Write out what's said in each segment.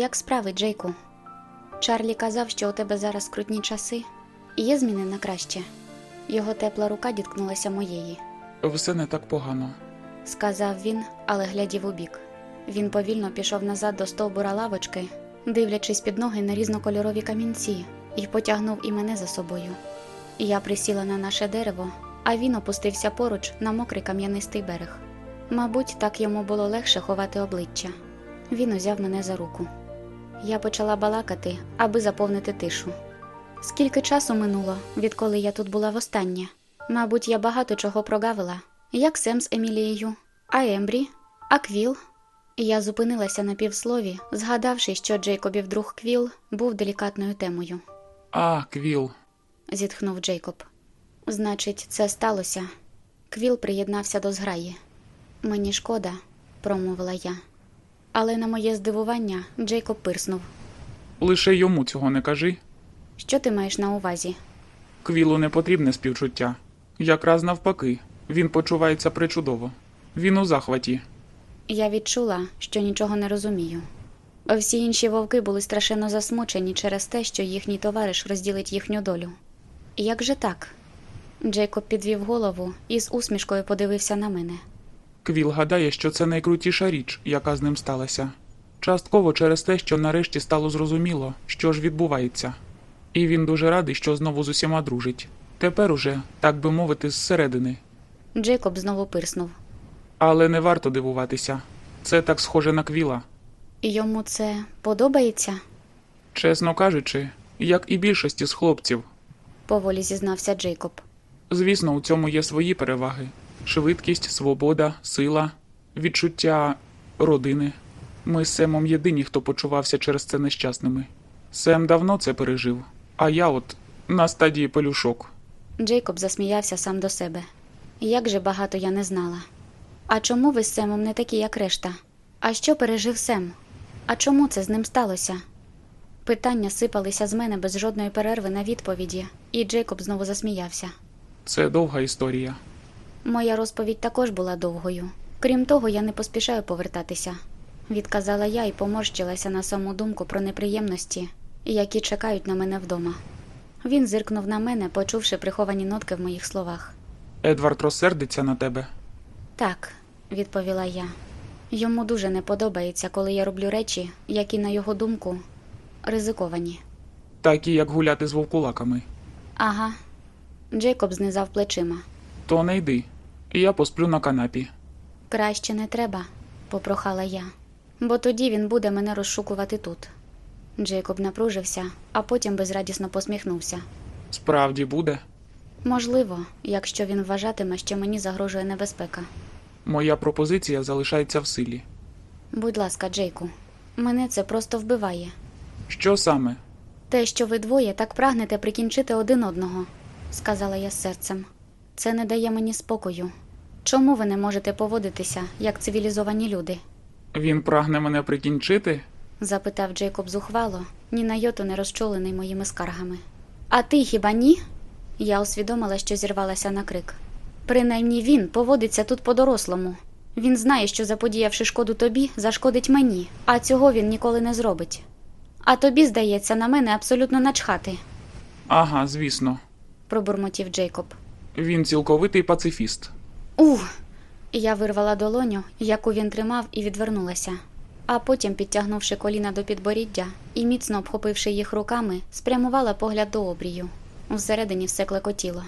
Як справи, Джейку? Чарлі казав, що у тебе зараз крутні часи, і є зміни на краще. Його тепла рука діткнулася моєї, Все не так погано. сказав він, але глядів у бік. Він повільно пішов назад до стовбура лавочки, дивлячись під ноги на різнокольорові камінці, і потягнув і мене за собою. Я присіла на наше дерево, а він опустився поруч на мокрий кам'янистий берег. Мабуть, так йому було легше ховати обличчя. Він узяв мене за руку. Я почала балакати, аби заповнити тишу. Скільки часу минуло, відколи я тут була востаннє? Мабуть, я багато чого прогавила. Як Сем з Емілією, а Ембрі, а Квіл. Я зупинилася на півслові, згадавши, що Джейкобів друг Квіл був делікатною темою. А, Квіл. Зітхнув Джейкоб. Значить, це сталося. Квіл приєднався до зграї. Мені шкода, промовила я. Але на моє здивування Джейкоб пирснув. Лише йому цього не кажи. Що ти маєш на увазі? Квілу не потрібне співчуття. Якраз навпаки, він почувається причудово. Він у захваті. Я відчула, що нічого не розумію. Всі інші вовки були страшенно засмучені через те, що їхній товариш розділить їхню долю. Як же так? Джейкоб підвів голову і з усмішкою подивився на мене. Квіл гадає, що це найкрутіша річ, яка з ним сталася. Частково через те, що нарешті стало зрозуміло, що ж відбувається. І він дуже радий, що знову з усіма дружить. Тепер уже, так би мовити, зсередини. Джейкоб знову пирснув. Але не варто дивуватися. Це так схоже на Квіла. Йому це подобається? Чесно кажучи, як і більшості з хлопців. поволі зізнався Джейкоб. Звісно, у цьому є свої переваги: швидкість, свобода, сила, відчуття родини. Ми з Семом єдині, хто почувався через це нещасними. Сем давно це пережив, а я от на стадії пелюшок. Джейкоб засміявся сам до себе. Як же багато я не знала. А чому ви з Семом не такі, як решта? А що пережив Сем? А чому це з ним сталося? Питання сипалися з мене без жодної перерви на відповіді, і Джейкоб знову засміявся. Це довга історія. Моя розповідь також була довгою. Крім того, я не поспішаю повертатися, відказала я і поморщилася на саму думку про неприємності, які чекають на мене вдома. Він зиркнув на мене, почувши приховані нотки в моїх словах. Едвард розсердиться на тебе. Так, відповіла я. Йому дуже не подобається, коли я роблю речі, які, на його думку, ризиковані. Такі, як гуляти з вовкулаками. Ага. Джейкоб знизав плечима. То не йди. Я посплю на канапі. Краще не треба, попрохала я, бо тоді він буде мене розшукувати тут. Джейкоб напружився, а потім безрадісно посміхнувся. Справді буде. Можливо, якщо він вважатиме, що мені загрожує небезпека. Моя пропозиція залишається в силі. Будь ласка, Джейку, мене це просто вбиває. Що саме? Те, що ви двоє так прагнете прикінчити один одного, сказала я з серцем. Це не дає мені спокою. Чому ви не можете поводитися, як цивілізовані люди? Він прагне мене прикінчити? запитав Джейкоб зухвало, ні на йоту не розчолений моїми скаргами. А ти хіба ні? Я усвідомила, що зірвалася на крик. Принаймні він поводиться тут по-дорослому. Він знає, що заподіявши шкоду тобі, зашкодить мені, а цього він ніколи не зробить. А тобі, здається, на мене абсолютно начхати, Ага, звісно. пробурмотів Джейкоб. Він цілковитий пацифіст. Ух. Я вирвала долоню, яку він тримав, і відвернулася. А потім, підтягнувши коліна до підборіддя і міцно обхопивши їх руками, спрямувала погляд до обрію. Всередині все клекотіло.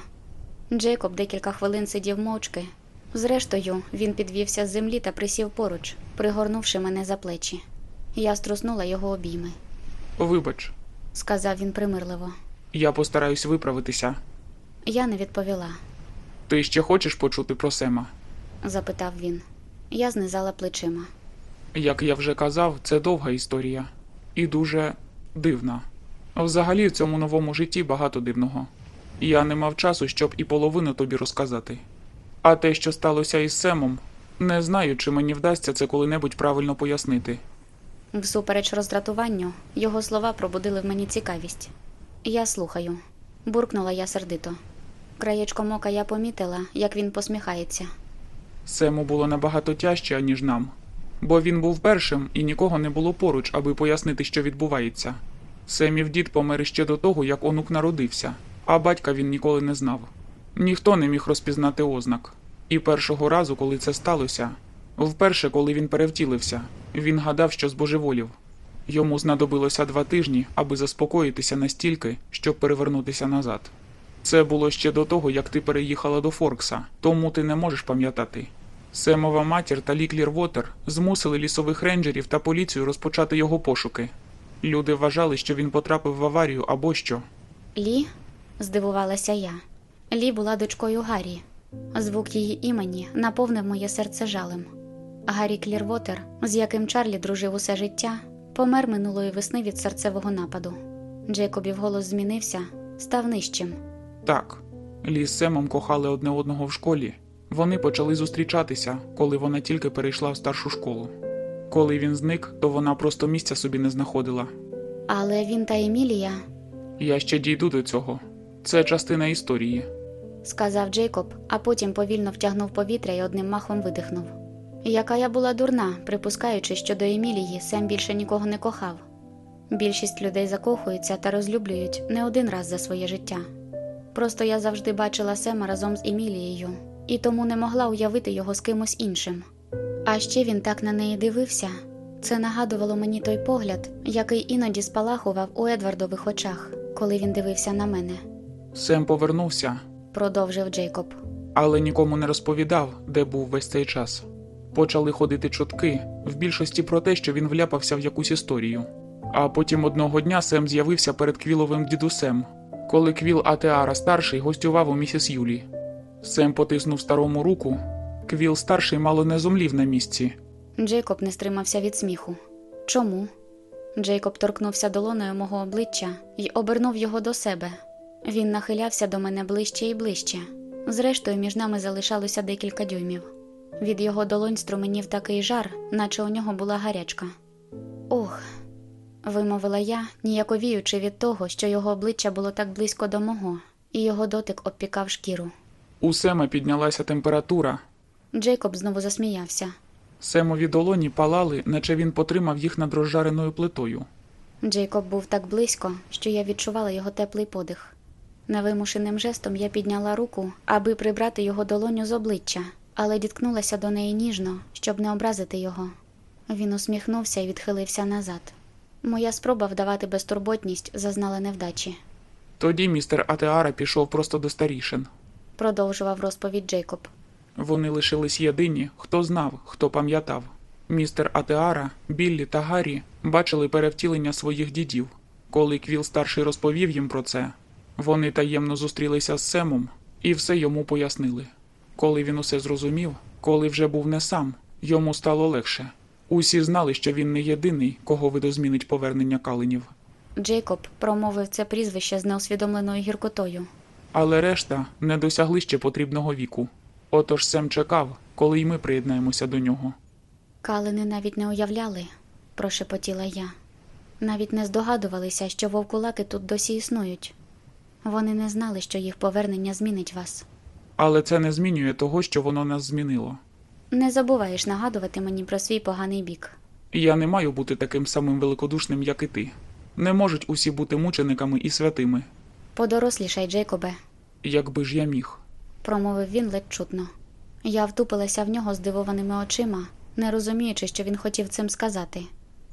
Джейкоб декілька хвилин сидів мовчки. Зрештою, він підвівся з землі та присів поруч, пригорнувши мене за плечі. Я струснула його обійми. Вибач, сказав він примирливо. Я постараюсь виправитися. Я не відповіла, Ти ще хочеш почути про Сема? запитав він. Я знизала плечима. Як я вже казав, це довга історія і дуже дивна. Взагалі, в цьому новому житті багато дивного. Я не мав часу, щоб і половину тобі розказати. А те, що сталося із Семом, не знаю, чи мені вдасться це коли-небудь правильно пояснити. Всупереч роздратуванню, його слова пробудили в мені цікавість. Я слухаю, буркнула я сердито. Краєчком ока я помітила, як він посміхається. Сему було набагато тяжче, ніж нам, бо він був першим і нікого не було поруч, аби пояснити, що відбувається. Семів дід помер ще до того, як онук народився, а батька він ніколи не знав. Ніхто не міг розпізнати ознак. І першого разу, коли це сталося, вперше, коли він перевтілився, він гадав, що збожеволів. Йому знадобилося два тижні, аби заспокоїтися настільки, щоб перевернутися назад. Це було ще до того, як ти переїхала до Форкса, тому ти не можеш пам'ятати. Семова матір та Лі Клірвотер змусили лісових рейнджерів та поліцію розпочати його пошуки. Люди вважали, що він потрапив в аварію або що. Лі? здивувалася я. Лі була дочкою Гаррі. Звук її імені наповнив моє серце жалем. Гаррі Клірвотер, з яким Чарлі дружив усе життя, помер минулої весни від серцевого нападу. Джейкобів голос змінився, став нижчим. Так, Лі з Семом кохали одне одного в школі. Вони почали зустрічатися, коли вона тільки перейшла в старшу школу. Коли він зник, то вона просто місця собі не знаходила. Але він та Емілія, Я ще дійду до цього. Це частина історії. сказав Джейкоб, а потім повільно втягнув повітря і одним махом видихнув. Яка я була дурна, припускаючи, що до Емілії Сем більше нікого не кохав. Більшість людей закохуються та розлюблюють не один раз за своє життя. Просто я завжди бачила Сема разом з Емілією, і тому не могла уявити його з кимось іншим. А ще він так на неї дивився. Це нагадувало мені той погляд, який іноді спалахував у Едвардових очах, коли він дивився на мене, Сем повернувся, продовжив Джейкоб. але нікому не розповідав, де був весь цей час. Почали ходити чутки, в більшості про те, що він вляпався в якусь історію. А потім одного дня Сем з'явився перед Квіловим дідусем, коли Квіл Атеара старший гостював у місіс Юлі. Сем потиснув старому руку. Квіл старший мало не зумлів на місці. Джейкоб не стримався від сміху. Чому? Джейкоб торкнувся долоною мого обличчя і обернув його до себе. Він нахилявся до мене ближче і ближче. Зрештою, між нами залишалося декілька дюймів. Від його долонь струменів такий жар, наче у нього була гарячка. Ох, вимовила я, ніяковіючи від того, що його обличчя було так близько до мого, і його дотик обпікав шкіру. У Сема піднялася температура. Джейкоб знову засміявся. Семові долоні палали, наче він потримав їх над розжареною плитою. Джейкоб був так близько, що я відчувала його теплий подих. Невимушеним жестом я підняла руку, аби прибрати його долоню з обличчя, але діткнулася до неї ніжно, щоб не образити його. Він усміхнувся і відхилився назад. Моя спроба вдавати безтурботність зазнала невдачі, Тоді містер Атеара пішов просто до старішин. продовжував розповідь Джейкоб. Вони лишились єдині, хто знав, хто пам'ятав. Містер Атеара, Біллі та Гаррі бачили перевтілення своїх дідів. Коли Квіл старший розповів їм про це, вони таємно зустрілися з Семом і все йому пояснили. Коли він усе зрозумів, коли вже був не сам, йому стало легше. Усі знали, що він не єдиний, кого видозмінить повернення каленів. Джейкоб промовив це прізвище з неусвідомленою гіркотою. Але решта не досягли ще потрібного віку. Отож Сем чекав, коли й ми приєднаємося до нього. Калини навіть не уявляли, прошепотіла я. Навіть не здогадувалися, що вовкулаки тут досі існують. Вони не знали, що їх повернення змінить вас. Але це не змінює того, що воно нас змінило. Не забуваєш нагадувати мені про свій поганий бік. Я не маю бути таким самим великодушним, як і ти. Не можуть усі бути мучениками і святими, Подорослішай, Джейкобе, якби ж я міг. промовив він ледь чутно. Я втупилася в нього здивованими очима, не розуміючи, що він хотів цим сказати.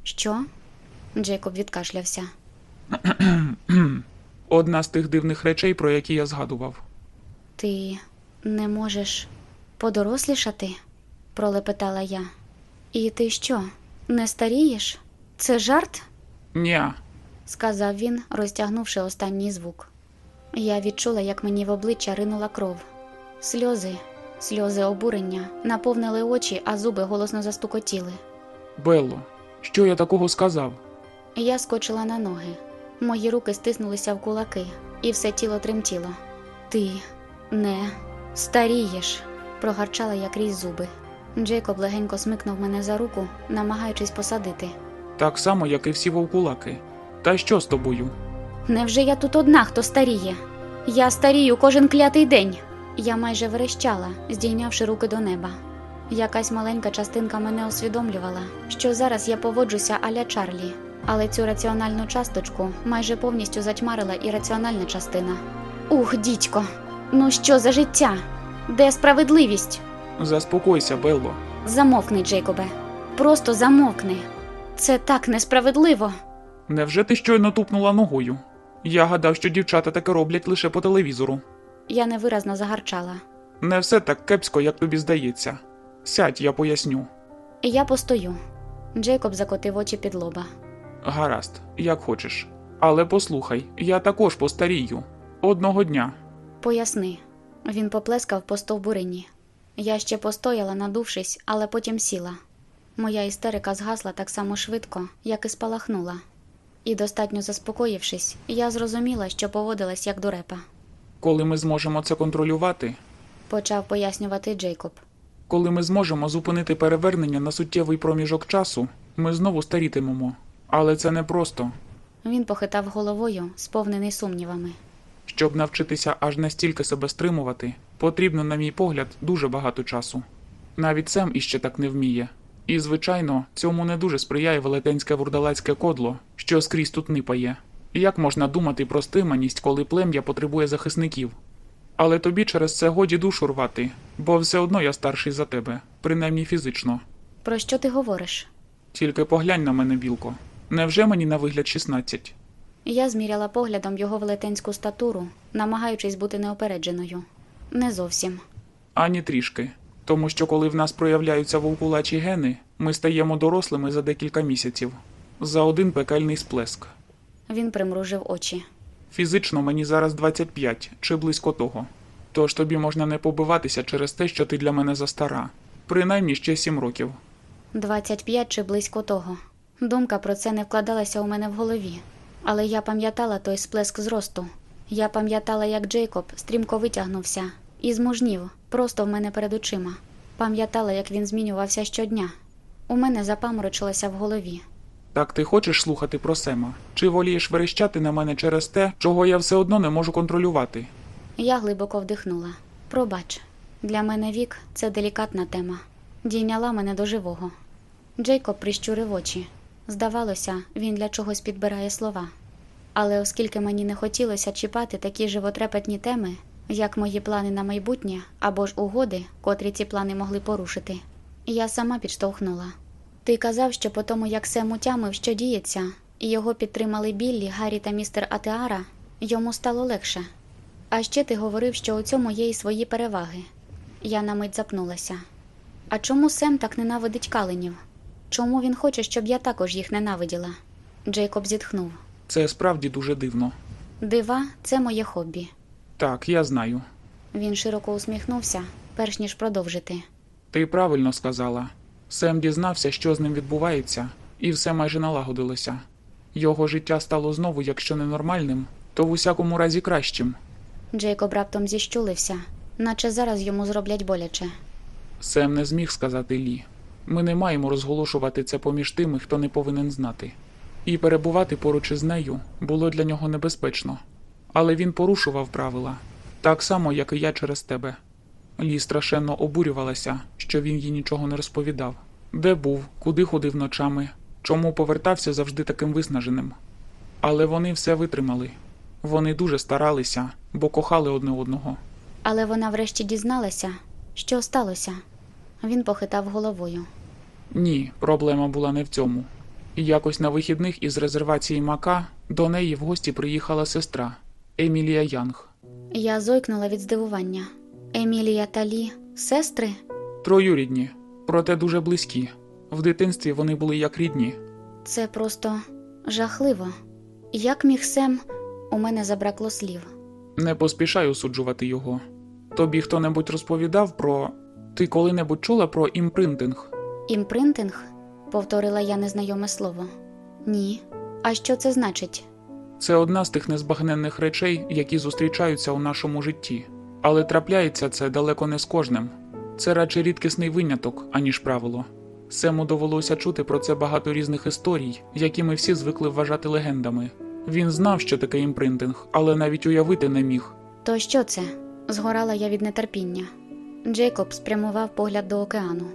Що? Джейкоб відкашлявся. Одна з тих дивних речей, про які я згадував. Ти не можеш подорослішати? Пролепетала я. І ти що, не старієш? Це жарт? Ня, сказав він, розтягнувши останній звук. Я відчула, як мені в обличчя ринула кров. Сльози, сльози обурення наповнили очі, а зуби голосно застукотіли. Белло, що я такого сказав? Я скочила на ноги. Мої руки стиснулися в кулаки, і все тіло тремтіло. Ти не старієш, прогарчала я крізь зуби. Джейкоб легенько смикнув мене за руку, намагаючись посадити. Так само, як і всі вовкулаки. Та що з тобою? Невже я тут одна, хто старіє? Я старію кожен клятий день. Я майже верещала, здійнявши руки до неба. Якась маленька частинка мене усвідомлювала, що зараз я поводжуся аля Чарлі, але цю раціональну часточку майже повністю затьмарила ірраціональна частина. Ух, дідько, ну що за життя? Де справедливість? Заспокойся, Белло. Замовкни, Джейкобе. Просто замовкни. Це так несправедливо. Невже ти щойно тупнула ногою? Я гадав, що дівчата таке роблять лише по телевізору. Я невиразно загарчала. Не все так кепсько, як тобі здається. Сядь, я поясню. Я постою. Джейкоб закотив очі під лоба. Гаразд, як хочеш. Але послухай, я також постарію. Одного дня. Поясни. Він поплескав по стовбурині. Я ще постояла, надувшись, але потім сіла. Моя істерика згасла так само швидко, як і спалахнула. І достатньо заспокоївшись, я зрозуміла, що поводилась як дурепа. Коли ми зможемо це контролювати, Почав пояснювати Джейкоб. коли ми зможемо зупинити перевернення на суттєвий проміжок часу, ми знову старітимемо. Але це не просто. Він похитав головою, сповнений сумнівами. Щоб навчитися аж настільки себе стримувати, потрібно, на мій погляд, дуже багато часу. Навіть Сем іще так не вміє. І, звичайно, цьому не дуже сприяє велетенське вурдалацьке кодло, що скрізь тут нипає. Як можна думати про стриманість, коли плем'я потребує захисників? Але тобі через це годі душу рвати, бо все одно я старший за тебе, принаймні фізично. Про що ти говориш? Тільки поглянь на мене, білко. Невже мені на вигляд 16? Я зміряла поглядом його велетенську статуру, намагаючись бути неопередженою. Не зовсім. Ані трішки. Тому що коли в нас проявляються вовкулачі гени, ми стаємо дорослими за декілька місяців. За один пекельний сплеск. Він примружив очі. Фізично мені зараз 25 чи близько того. Тож тобі можна не побиватися через те, що ти для мене застара. Принаймні ще 7 років. 25 чи близько того. Думка про це не вкладалася у мене в голові. Але я пам'ятала той сплеск зросту. Я пам'ятала, як Джейкоб стрімко витягнувся і змужнів просто в мене перед очима. Пам'ятала, як він змінювався щодня. У мене запаморочилося в голові. Так ти хочеш слухати про Сема? Чи волієш верещати на мене через те, чого я все одно не можу контролювати? Я глибоко вдихнула. Пробач, для мене вік це делікатна тема. Дійняла мене до живого. Джейкоб прищурив очі. Здавалося, він для чогось підбирає слова. Але оскільки мені не хотілося чіпати такі животрепетні теми, як мої плани на майбутнє або ж угоди, котрі ці плани могли порушити, я сама підштовхнула. Ти казав, що по тому, як Сем утямив, що діється, і його підтримали Біллі, Гаррі та містер Атеара, йому стало легше. А ще ти говорив, що у цьому є і свої переваги. Я на мить запнулася. А чому Сем так ненавидить каленів? Чому він хоче, щоб я також їх ненавиділа? Джейкоб зітхнув. Це справді дуже дивно. Дива це моє хобі. Так, я знаю. Він широко усміхнувся, перш ніж продовжити. Ти правильно сказала. Сем дізнався, що з ним відбувається, і все майже налагодилося. Його життя стало знову, якщо не нормальним, то в усякому разі кращим. Джейкоб раптом зіщулився, наче зараз йому зроблять боляче. Сем не зміг сказати Лі. Ми не маємо розголошувати це поміж тими, хто не повинен знати. І перебувати поруч із нею було для нього небезпечно. Але він порушував правила, так само, як і я через тебе. Лі страшенно обурювалася, що він їй нічого не розповідав. Де був, куди ходив ночами, чому повертався завжди таким виснаженим. Але вони все витримали. Вони дуже старалися, бо кохали одне одного. Але вона врешті дізналася, що сталося. Він похитав головою. Ні, проблема була не в цьому. І якось на вихідних із резервації Мака до неї в гості приїхала сестра Емілія Янг. Я зойкнула від здивування. Емілія та Лі – сестри? Троюрідні, проте дуже близькі. В дитинстві вони були як рідні. Це просто жахливо. Як міг Сем, у мене забракло слів. Не поспішай осуджувати його. Тобі хто-небудь розповідав про. Ти коли-небудь чула про імпринтинг? Імпринтинг? повторила я незнайоме слово. Ні. А що це значить? Це одна з тих незбагненних речей, які зустрічаються у нашому житті. Але трапляється це далеко не з кожним. Це радше рідкісний виняток, аніж правило. Сему довелося чути про це багато різних історій, які ми всі звикли вважати легендами. Він знав, що таке імпринтинг, але навіть уявити не міг. То що це? згорала я від нетерпіння. Джейкоб спрямував погляд до океану.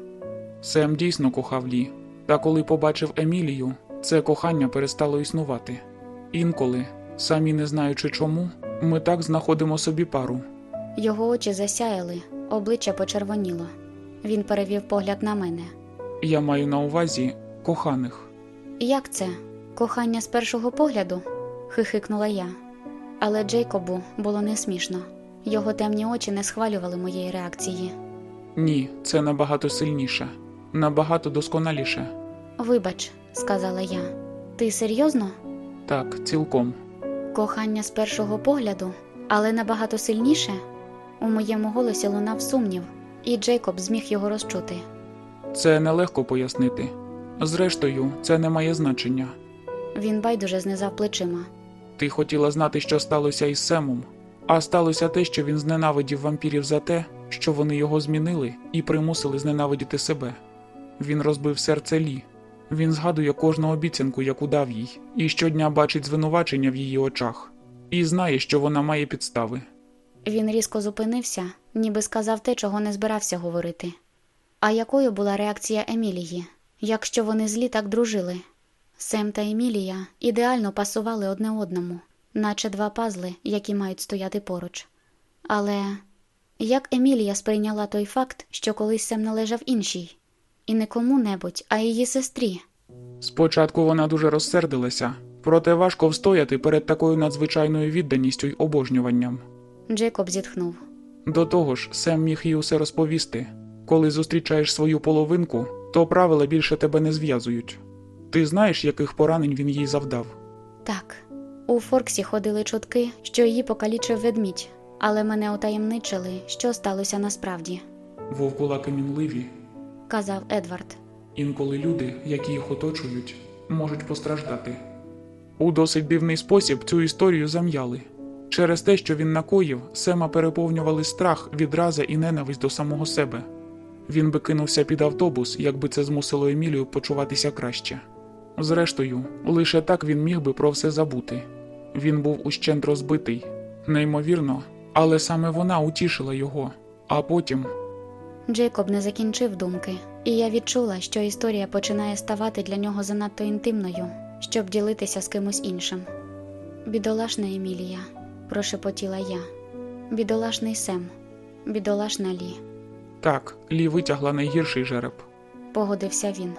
Сем дійсно кохав Лі, та коли побачив Емілію, це кохання перестало існувати. Інколи, самі не знаючи чому, ми так знаходимо собі пару. Його очі засяяли, обличчя почервоніло. Він перевів погляд на мене. Я маю на увазі коханих. Як це? Кохання з першого погляду? хихикнула я. Але Джейкобу було не смішно. Його темні очі не схвалювали моєї реакції. Ні, це набагато сильніше, набагато досконаліше. Вибач, сказала я. Ти серйозно? Так, цілком. Кохання з першого погляду, але набагато сильніше? У моєму голосі лунав сумнів, і Джейкоб зміг його розчути. Це нелегко пояснити. Зрештою, це не має значення. Він байдуже знизав плечима. Ти хотіла знати, що сталося із Семом, а сталося те, що він зненавидів вампірів за те, що вони його змінили і примусили зненавидіти себе. Він розбив серце Лі. Він згадує кожну обіцянку, яку дав їй, і щодня бачить звинувачення в її очах, і знає, що вона має підстави. Він різко зупинився, ніби сказав те, чого не збирався говорити. А якою була реакція Емілії, якщо вони злі так дружили? Сем та Емілія ідеально пасували одне одному, наче два пазли, які мають стояти поруч. Але як Емілія сприйняла той факт, що колись Сем належав іншій, і не кому-небудь, а її сестрі? Спочатку вона дуже розсердилася, проте важко встояти перед такою надзвичайною відданістю й обожнюванням. Джейкоб зітхнув. До того ж, Сем міг їй усе розповісти. Коли зустрічаєш свою половинку, то правила більше тебе не зв'язують. Ти знаєш, яких поранень він їй завдав? Так, у Форксі ходили чутки, що її покалічив ведмідь, але мене утаємничили, що сталося насправді, Вовкулаки мінливі. казав Едвард. Інколи люди, які їх оточують, можуть постраждати. У досить дивний спосіб цю історію зам'яли. Через те, що він накоїв, Сема переповнювали страх, відраза і ненависть до самого себе. Він би кинувся під автобус, якби це змусило Емілію почуватися краще. Зрештою, лише так він міг би про все забути. Він був ущент розбитий, неймовірно, але саме вона утішила його, а потім Джейкоб не закінчив думки, і я відчула, що історія починає ставати для нього занадто інтимною, щоб ділитися з кимось іншим. Бідолашна Емілія, прошепотіла я. Бідолашний Сем, бідолашна Лі, так, Лі витягла найгірший жереб. погодився він.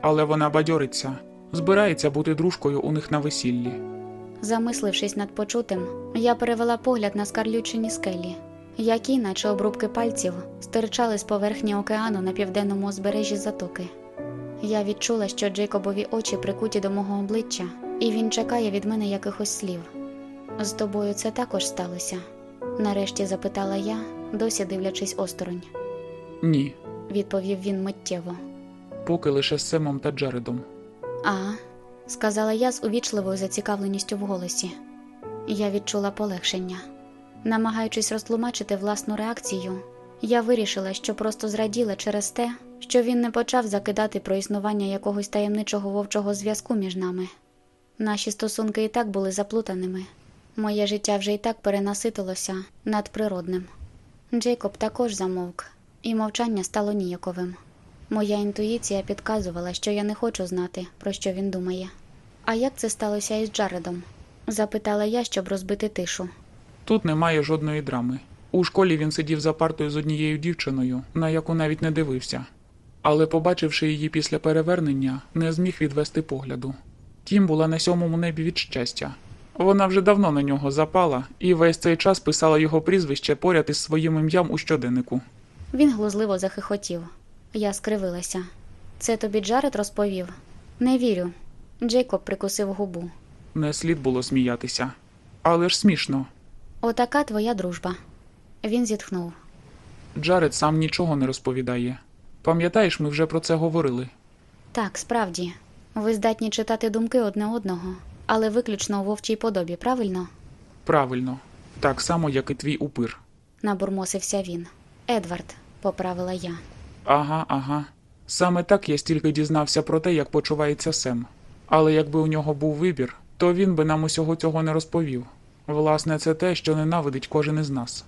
Але вона бадьориться, збирається бути дружкою у них на весіллі. Замислившись над почутим, я перевела погляд на скарлючені скелі, які, наче обрубки пальців, стирчали з поверхні океану на південному узбережжі затоки. Я відчула, що Джейкобові очі прикуті до мого обличчя, і він чекає від мене якихось слів. З тобою це також сталося? нарешті запитала я, досі дивлячись осторонь. Ні, Відповів він миттєво. поки лише з Семом та Джаредом. А, сказала я з увічливою зацікавленістю в голосі. Я відчула полегшення. Намагаючись розтлумачити власну реакцію, я вирішила, що просто зраділа через те, що він не почав закидати про існування якогось таємничого вовчого зв'язку між нами. Наші стосунки і так були заплутаними. Моє життя вже і так перенаситилося надприродним. Джейкоб також замовк, і мовчання стало ніяковим. Моя інтуїція підказувала, що я не хочу знати, про що він думає. А як це сталося із Джаредом? запитала я, щоб розбити тишу. Тут немає жодної драми. У школі він сидів за партою з однією дівчиною, на яку навіть не дивився. Але, побачивши її після перевернення, не зміг відвести погляду. Тім була на сьомому небі від щастя. Вона вже давно на нього запала і весь цей час писала його прізвище поряд із своїм ім'ям у щоденнику. Він глузливо захихотів. Я скривилася. Це тобі Джаред розповів? Не вірю. Джейкоб прикусив губу. Не слід було сміятися. Але ж смішно. Отака твоя дружба. Він зітхнув. Джаред сам нічого не розповідає. Пам'ятаєш, ми вже про це говорили. Так, справді, ви здатні читати думки одне одного, але виключно у вовчій подобі, правильно? Правильно, так само, як і твій упир. набурмосився він. Едвард, поправила я. Ага, ага. Саме так я стільки дізнався про те, як почувається Сем. Але якби у нього був вибір, то він би нам усього цього не розповів. Власне, це те, що ненавидить кожен із нас.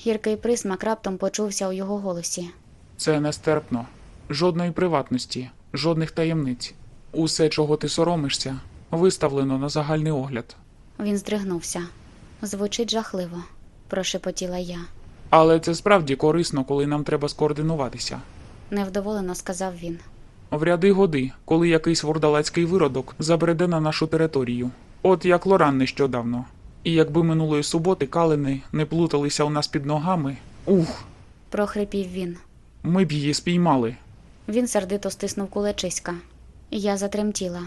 Гіркий присмак раптом почувся у його голосі. Це нестерпно. Жодної приватності, жодних таємниць. Усе, чого ти соромишся, виставлено на загальний огляд. Він здригнувся. Звучить жахливо, прошепотіла я. Але це справді корисно, коли нам треба скоординуватися. Невдоволено сказав він. В ряди годи, коли якийсь вордалацький виродок забреде на нашу територію. От як Лоран нещодавно. І якби минулої суботи калини не плуталися у нас під ногами, ух, прохрипів він. ми б її спіймали. Він сердито стиснув кулачиська. Я затремтіла.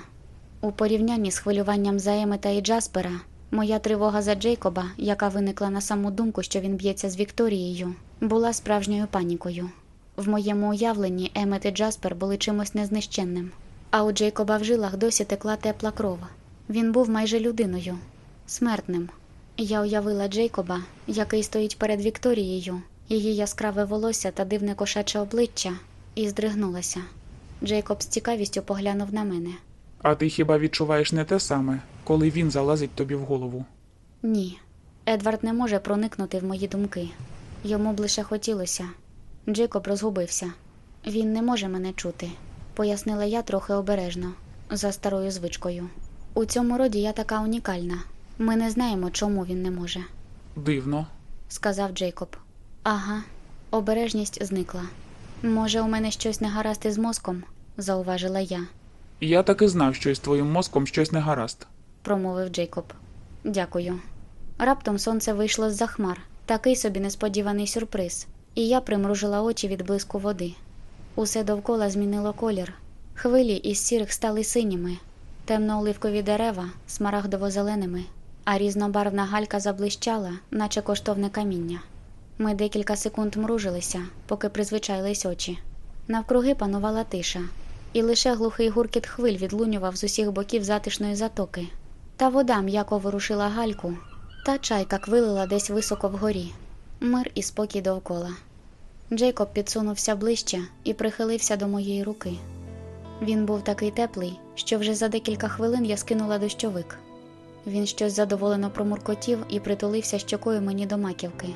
У порівнянні з хвилюванням за Емета і Джаспера, моя тривога за Джейкоба, яка виникла на саму думку, що він б'ється з Вікторією, була справжньою панікою. В моєму уявленні Емет і Джаспер були чимось незнищенним, а у Джейкоба в жилах досі текла тепла кров. Він був майже людиною, смертним. Я уявила Джейкоба, який стоїть перед Вікторією, її яскраве волосся та дивне кошаче обличчя, і здригнулася. Джейкоб з цікавістю поглянув на мене. А ти хіба відчуваєш не те саме, коли він залазить тобі в голову? Ні, Едвард не може проникнути в мої думки. Йому б лише хотілося. Джейкоб розгубився. Він не може мене чути, пояснила я трохи обережно, за старою звичкою. У цьому роді я така унікальна. Ми не знаємо, чому він не може, Дивно. сказав Джейкоб. Ага, обережність зникла. Може, у мене щось не гаразд із мозком, зауважила я, Я таки знав, що із твоїм мозком щось не гаразд. промовив Джейкоб. Дякую. Раптом сонце вийшло з-за хмар, такий собі несподіваний сюрприз, і я примружила очі від блиску води. Усе довкола змінило колір. Хвилі із сірих стали синіми, темно-оливкові дерева смарагдово-зеленими, а різнобарвна галька заблищала, наче коштовне каміння. Ми декілька секунд мружилися, поки призвичайлись очі. Навкруги панувала тиша, і лише глухий гуркіт хвиль відлунював з усіх боків затишної затоки. Та вода м'яко ворушила гальку, та чайка квилила десь високо вгорі. Мир і спокій довкола. Джейкоб підсунувся ближче і прихилився до моєї руки. Він був такий теплий, що вже за декілька хвилин я скинула дощовик. Він щось задоволено промуркотів і притулився щокою мені до маківки.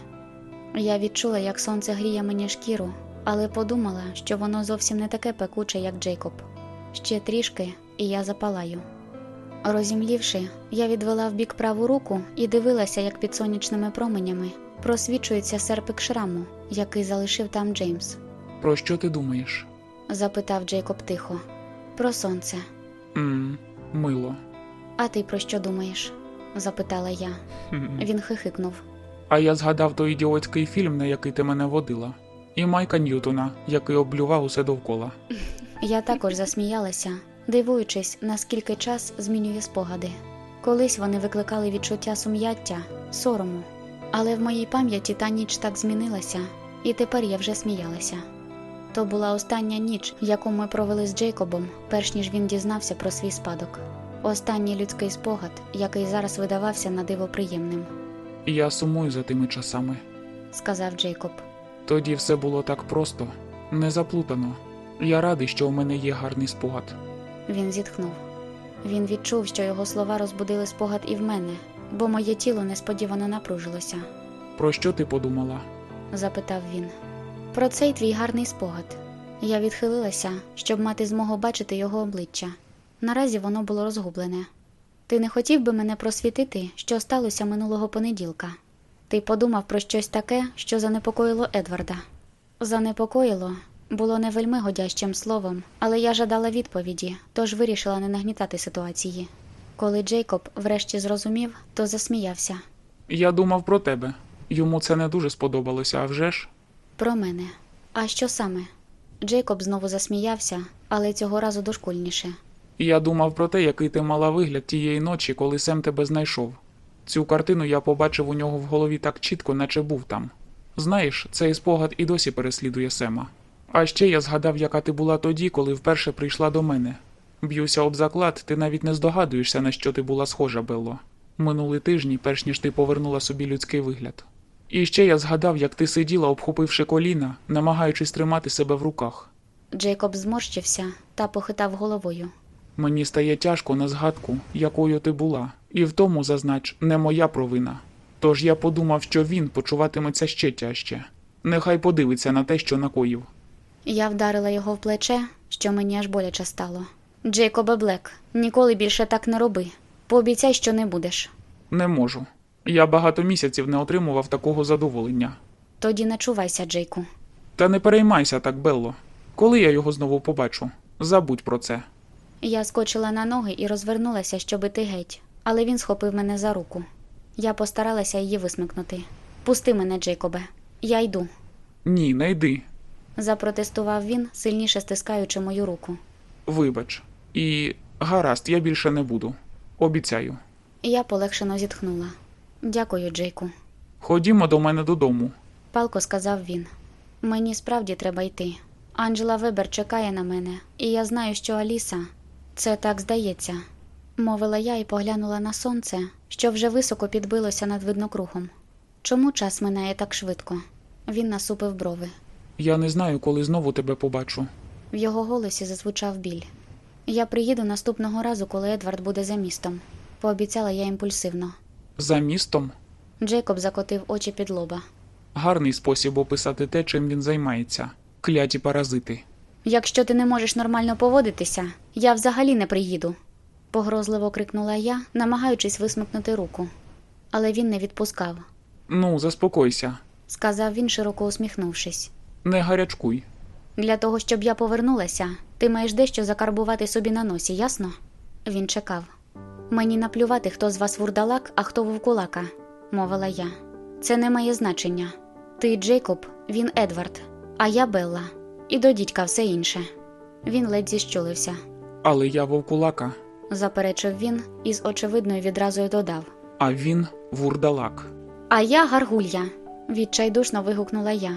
Я відчула, як сонце гріє мені шкіру, але подумала, що воно зовсім не таке пекуче, як Джейкоб. Ще трішки, і я запалаю. Розімлівши, я відвела вбік праву руку і дивилася, як під сонячними променями просвічується серпик шраму, який залишив там Джеймс. Про що ти думаєш? Запитав Джейкоб тихо. Про сонце. Мм, мило. А ти про що думаєш? запитала я. Він хихикнув. А я згадав той ідіотський фільм, на який ти мене водила, і Майка Ньютона, який облював усе довкола. Я також засміялася, дивуючись, наскільки час змінює спогади. Колись вони викликали відчуття сум'яття, сорому. Але в моїй пам'яті та ніч так змінилася, і тепер я вже сміялася. То була остання ніч, яку ми провели з Джейкобом, перш ніж він дізнався про свій спадок. Останній людський спогад, який зараз видавався на диво приємним, я сумую за тими часами. сказав Джейкоб. Тоді все було так просто, не заплутано. Я радий, що у мене є гарний спогад. Він зітхнув. Він відчув, що його слова розбудили спогад і в мене, бо моє тіло несподівано напружилося. Про що ти подумала? запитав він. Про цей твій гарний спогад. Я відхилилася, щоб мати змогу бачити його обличчя. Наразі воно було розгублене. Ти не хотів би мене просвітити, що сталося минулого понеділка? Ти подумав про щось таке, що занепокоїло Едварда. Занепокоїло було не вельми годящим словом, але я жадала відповіді, тож вирішила не нагнітати ситуації. Коли Джейкоб врешті зрозумів, то засміявся. Я думав про тебе. Йому це не дуже сподобалося, а вже ж? Про мене. А що саме? Джейкоб знову засміявся, але цього разу дошкульніше. Я думав про те, який ти мала вигляд тієї ночі, коли Сем тебе знайшов. Цю картину я побачив у нього в голові так чітко, наче був там. Знаєш, цей спогад і досі переслідує Сема. А ще я згадав, яка ти була тоді, коли вперше прийшла до мене. Б'юся об заклад, ти навіть не здогадуєшся, на що ти була схожа, Белло. Минулі тижні, перш ніж ти повернула собі людський вигляд. І ще я згадав, як ти сиділа, обхопивши коліна, намагаючись тримати себе в руках. Джейкоб зморщився та похитав головою. Мені стає тяжко на згадку, якою ти була, і в тому, зазнач, не моя провина. Тож я подумав, що він почуватиметься ще тяжче. Нехай подивиться на те, що накоїв. Я вдарила його в плече, що мені аж боляче стало. Джейкобе Блек, ніколи більше так не роби. Пообіцяй, що не будеш. Не можу. Я багато місяців не отримував такого задоволення. Тоді начувайся, Джейку. Та не переймайся так, Белло. Коли я його знову побачу, забудь про це. Я скочила на ноги і розвернулася, щоб іти геть, але він схопив мене за руку. Я постаралася її висмикнути. Пусти мене, Джейкобе. Я йду. Ні, не йди. Запротестував він, сильніше стискаючи мою руку. Вибач. І гаразд, я більше не буду. Обіцяю. Я полегшено зітхнула. Дякую, Джейку. Ходімо до мене додому. Палко сказав він. Мені справді треба йти. Анджела Вебер чекає на мене, і я знаю, що Аліса. Це так здається, мовила я і поглянула на сонце, що вже високо підбилося над виднокругом. Чому час минає так швидко? Він насупив брови. Я не знаю, коли знову тебе побачу. В його голосі зазвучав біль. Я приїду наступного разу, коли Едвард буде за містом, пообіцяла я імпульсивно. За містом Джейкоб закотив очі під лоба. гарний спосіб описати те, чим він займається. Кляті паразити. Якщо ти не можеш нормально поводитися, я взагалі не приїду. Погрозливо крикнула я, намагаючись висмикнути руку. Але він не відпускав. Ну, заспокойся, Сказав він, широко усміхнувшись. не гарячкуй. Для того, щоб я повернулася, ти маєш дещо закарбувати собі на носі, ясно? Він чекав. Мені наплювати, хто з вас вурдалак, а хто вовкулака, мовила я. Це не має значення. Ти Джейкоб, він Едвард, а я Белла. І до дідька все інше. Він ледь зіщулився. Але я вовкулака, заперечив він і з очевидною відразою додав. а він вурдалак. А я гаргулья. відчайдушно вигукнула я.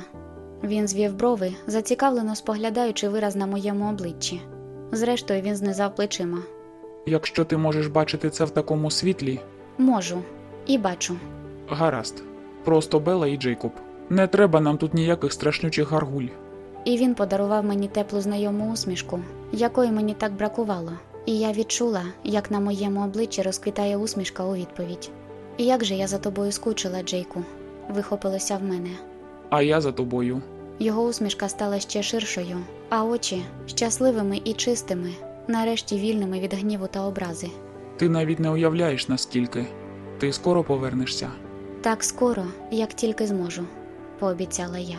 Він звів брови, зацікавлено споглядаючи вираз на моєму обличчі. Зрештою, він знизав плечима. Якщо ти можеш бачити це в такому світлі, Можу і бачу. гаразд. Просто Бела і Джейкоб. Не треба нам тут ніяких страшнючих гаргуль. І він подарував мені теплу знайому усмішку, якої мені так бракувало. І я відчула, як на моєму обличчі розквітає усмішка у відповідь. Як же я за тобою скучила, Джейку, вихопилося в мене. А я за тобою. Його усмішка стала ще ширшою, а очі щасливими і чистими, нарешті вільними від гніву та образи. Ти навіть не уявляєш наскільки. Ти скоро повернешся. Так скоро, як тільки зможу, пообіцяла я.